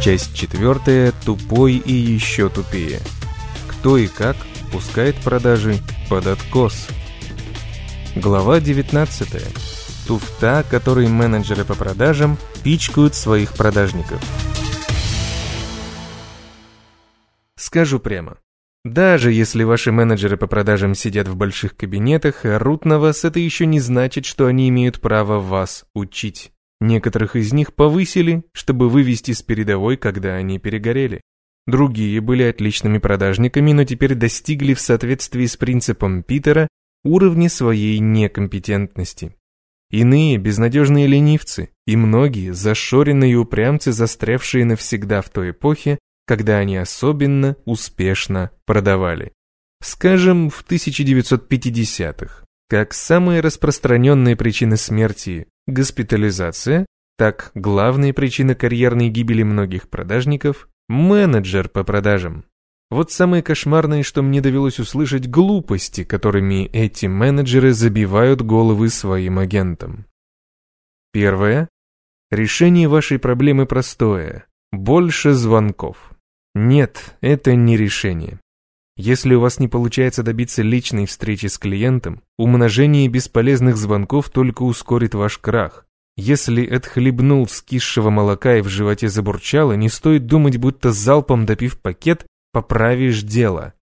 Часть четвертая. Тупой и еще тупее. Кто и как пускает продажи под откос. Глава 19. Туфта, которой менеджеры по продажам пичкают своих продажников. Скажу прямо. Даже если ваши менеджеры по продажам сидят в больших кабинетах и орут на вас, это еще не значит, что они имеют право вас учить. Некоторых из них повысили, чтобы вывести с передовой, когда они перегорели. Другие были отличными продажниками, но теперь достигли в соответствии с принципом Питера уровня своей некомпетентности. Иные – безнадежные ленивцы, и многие – зашоренные упрямцы, застрявшие навсегда в той эпохе, когда они особенно успешно продавали. Скажем, в 1950-х. Как самые распространенные причины смерти – госпитализация, так главные причины карьерной гибели многих продажников – менеджер по продажам. Вот самые кошмарные, что мне довелось услышать, глупости, которыми эти менеджеры забивают головы своим агентам. Первое. Решение вашей проблемы простое. Больше звонков. Нет, это не решение. Если у вас не получается добиться личной встречи с клиентом, умножение бесполезных звонков только ускорит ваш крах. Если отхлебнул скисшего молока и в животе забурчало, не стоит думать, будто залпом допив пакет, поправишь дело.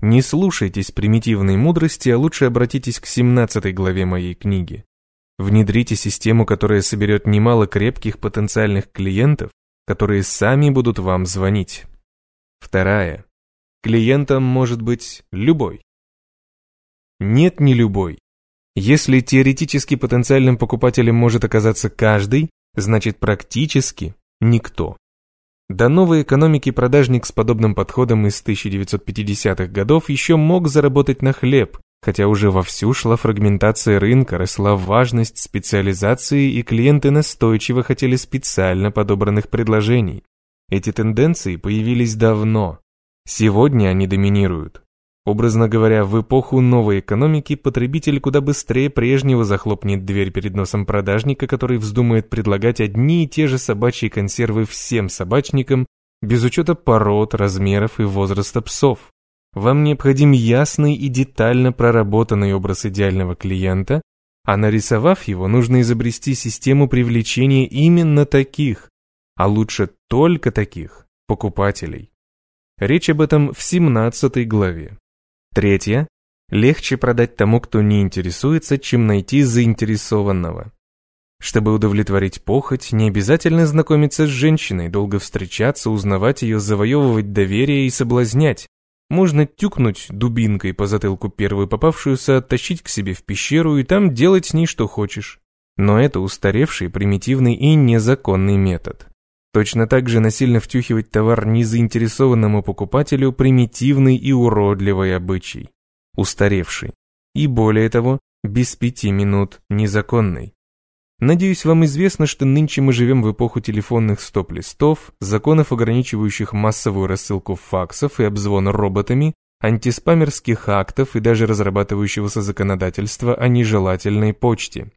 Не слушайтесь примитивной мудрости, а лучше обратитесь к 17 главе моей книги. Внедрите систему, которая соберет немало крепких потенциальных клиентов, которые сами будут вам звонить. Вторая. Клиентом может быть любой. Нет, не любой. Если теоретически потенциальным покупателем может оказаться каждый, значит практически никто. До новой экономики продажник с подобным подходом из 1950-х годов еще мог заработать на хлеб, хотя уже вовсю шла фрагментация рынка, росла важность специализации и клиенты настойчиво хотели специально подобранных предложений. Эти тенденции появились давно. Сегодня они доминируют. Образно говоря, в эпоху новой экономики потребитель куда быстрее прежнего захлопнет дверь перед носом продажника, который вздумает предлагать одни и те же собачьи консервы всем собачникам, без учета пород, размеров и возраста псов. Вам необходим ясный и детально проработанный образ идеального клиента, а нарисовав его, нужно изобрести систему привлечения именно таких, а лучше только таких, покупателей. Речь об этом в 17 главе. Третье. Легче продать тому, кто не интересуется, чем найти заинтересованного. Чтобы удовлетворить похоть, не обязательно знакомиться с женщиной, долго встречаться, узнавать ее, завоевывать доверие и соблазнять. Можно тюкнуть дубинкой по затылку первую попавшуюся, оттащить к себе в пещеру и там делать с ней что хочешь. Но это устаревший, примитивный и незаконный метод. Точно так же насильно втюхивать товар незаинтересованному покупателю примитивный и уродливый обычай, устаревший, и более того, без пяти минут незаконный. Надеюсь, вам известно, что нынче мы живем в эпоху телефонных стоп-листов, законов, ограничивающих массовую рассылку факсов и обзвона роботами, антиспамерских актов и даже разрабатывающегося законодательства о нежелательной почте.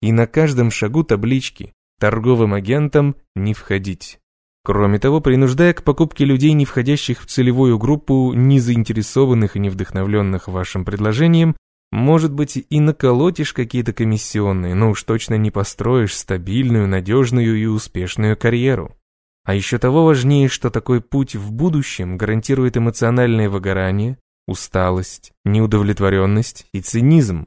И на каждом шагу таблички торговым агентам не входить. Кроме того, принуждая к покупке людей, не входящих в целевую группу, не заинтересованных и не вдохновленных вашим предложением, может быть, и наколотишь какие-то комиссионные, но уж точно не построишь стабильную, надежную и успешную карьеру. А еще того важнее, что такой путь в будущем гарантирует эмоциональное выгорание, усталость, неудовлетворенность и цинизм.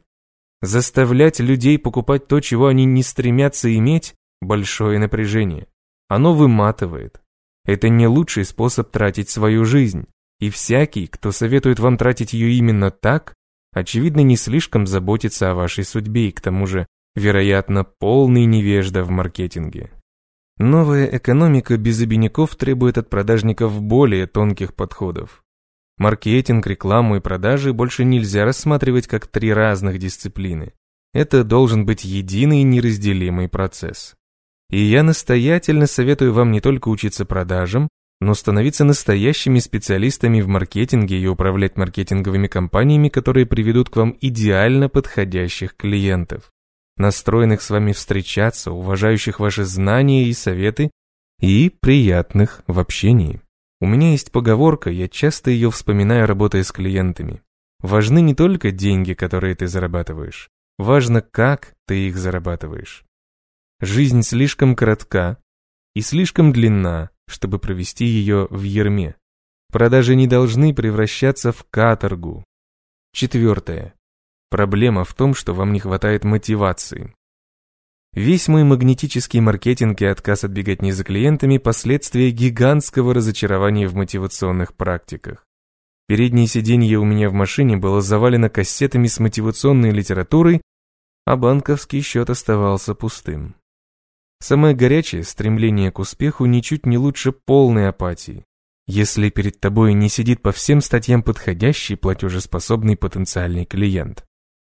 Заставлять людей покупать то, чего они не стремятся иметь, большое напряжение. Оно выматывает. Это не лучший способ тратить свою жизнь. И всякий, кто советует вам тратить ее именно так, очевидно, не слишком заботится о вашей судьбе и к тому же, вероятно, полный невежда в маркетинге. Новая экономика без обиняков требует от продажников более тонких подходов. Маркетинг, рекламу и продажи больше нельзя рассматривать как три разных дисциплины. Это должен быть единый неразделимый процесс. И я настоятельно советую вам не только учиться продажам, но становиться настоящими специалистами в маркетинге и управлять маркетинговыми компаниями, которые приведут к вам идеально подходящих клиентов, настроенных с вами встречаться, уважающих ваши знания и советы и приятных в общении. У меня есть поговорка, я часто ее вспоминаю, работая с клиентами. Важны не только деньги, которые ты зарабатываешь. Важно, как ты их зарабатываешь. Жизнь слишком коротка и слишком длинна, чтобы провести ее в ерме. Продажи не должны превращаться в каторгу. Четвертое. Проблема в том, что вам не хватает мотивации. Весь мой магнетический маркетинг и отказ от беготни за клиентами – последствия гигантского разочарования в мотивационных практиках. Переднее сиденье у меня в машине было завалено кассетами с мотивационной литературой, а банковский счет оставался пустым. Самое горячее стремление к успеху ничуть не лучше полной апатии. Если перед тобой не сидит по всем статьям подходящий платежеспособный потенциальный клиент.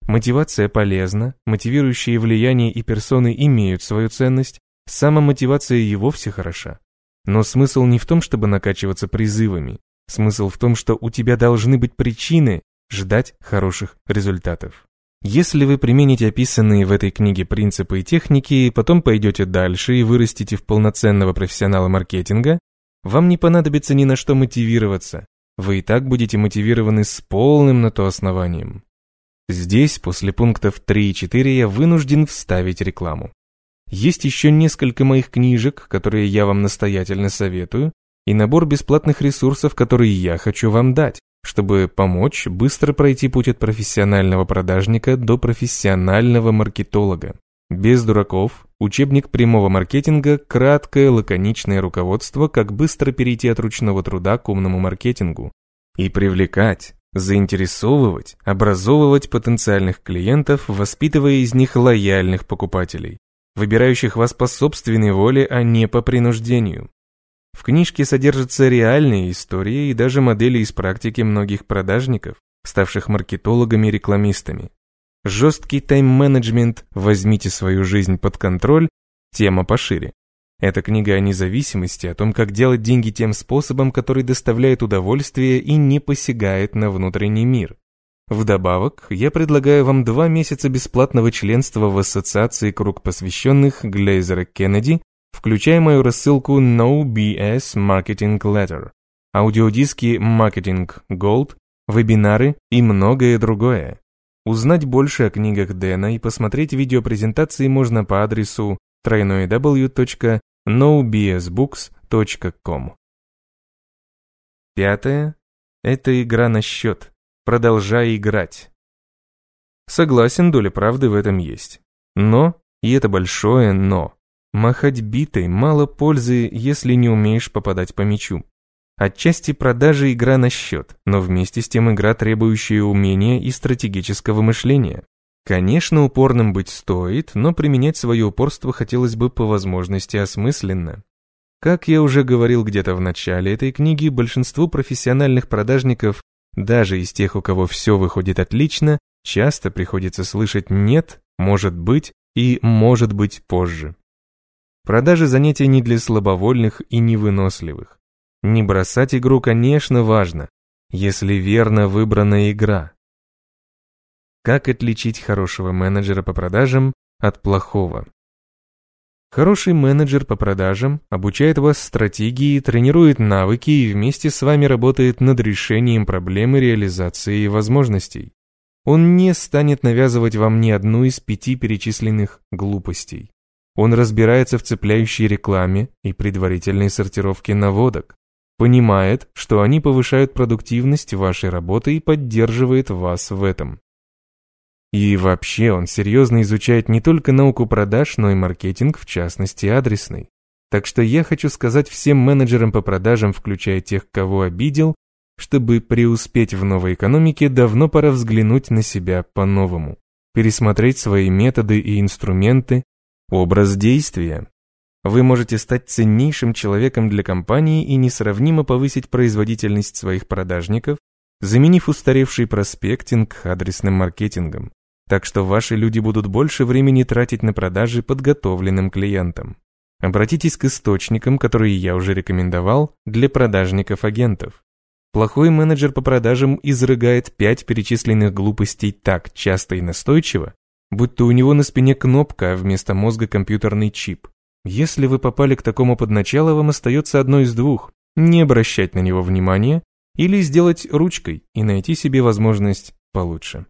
Мотивация полезна, мотивирующие влияние и персоны имеют свою ценность, самомотивация и вовсе хороша. Но смысл не в том, чтобы накачиваться призывами. Смысл в том, что у тебя должны быть причины ждать хороших результатов. Если вы примените описанные в этой книге принципы и техники, потом пойдете дальше и вырастете в полноценного профессионала маркетинга, вам не понадобится ни на что мотивироваться. Вы и так будете мотивированы с полным на то основанием. Здесь, после пунктов 3 и 4, я вынужден вставить рекламу. Есть еще несколько моих книжек, которые я вам настоятельно советую, и набор бесплатных ресурсов, которые я хочу вам дать, чтобы помочь быстро пройти путь от профессионального продажника до профессионального маркетолога. Без дураков, учебник прямого маркетинга, краткое лаконичное руководство, как быстро перейти от ручного труда к умному маркетингу. И привлекать, заинтересовывать, образовывать потенциальных клиентов, воспитывая из них лояльных покупателей, выбирающих вас по собственной воле, а не по принуждению. В книжке содержатся реальные истории и даже модели из практики многих продажников, ставших маркетологами рекламистами. Жесткий тайм-менеджмент «Возьмите свою жизнь под контроль» – тема пошире. Это книга о независимости, о том, как делать деньги тем способом, который доставляет удовольствие и не посягает на внутренний мир. Вдобавок, я предлагаю вам два месяца бесплатного членства в ассоциации «Круг посвященных» Глейзера Кеннеди, включая мою рассылку No BS Marketing Letter, аудиодиски Marketing Gold, вебинары и многое другое. Узнать больше о книгах Дэна и посмотреть видеопрезентации можно по адресу www nobsbooks.com. Пятое – это игра на счет. Продолжай играть. Согласен, доля правды в этом есть. Но, и это большое но, махать битой мало пользы, если не умеешь попадать по мячу. Отчасти продажи игра на счет, но вместе с тем игра, требующая умения и стратегического мышления. Конечно, упорным быть стоит, но применять свое упорство хотелось бы по возможности осмысленно. Как я уже говорил где-то в начале этой книги, большинству профессиональных продажников, даже из тех, у кого все выходит отлично, часто приходится слышать «нет», «может быть» и «может быть позже». Продажи занятия не для слабовольных и невыносливых. Не бросать игру, конечно, важно, если верно выбрана игра. Как отличить хорошего менеджера по продажам от плохого? Хороший менеджер по продажам обучает вас стратегии, тренирует навыки и вместе с вами работает над решением проблемы реализации возможностей. Он не станет навязывать вам ни одну из пяти перечисленных глупостей. Он разбирается в цепляющей рекламе и предварительной сортировке наводок, понимает, что они повышают продуктивность вашей работы и поддерживает вас в этом. И вообще он серьезно изучает не только науку продаж, но и маркетинг, в частности адресный. Так что я хочу сказать всем менеджерам по продажам, включая тех, кого обидел, чтобы преуспеть в новой экономике, давно пора взглянуть на себя по-новому, пересмотреть свои методы и инструменты, образ действия. Вы можете стать ценнейшим человеком для компании и несравнимо повысить производительность своих продажников, заменив устаревший проспектинг адресным маркетингом так что ваши люди будут больше времени тратить на продажи подготовленным клиентам. Обратитесь к источникам, которые я уже рекомендовал для продажников-агентов. Плохой менеджер по продажам изрыгает пять перечисленных глупостей так часто и настойчиво, будто у него на спине кнопка, а вместо мозга компьютерный чип. Если вы попали к такому подначалу, вам остается одно из двух – не обращать на него внимания или сделать ручкой и найти себе возможность получше.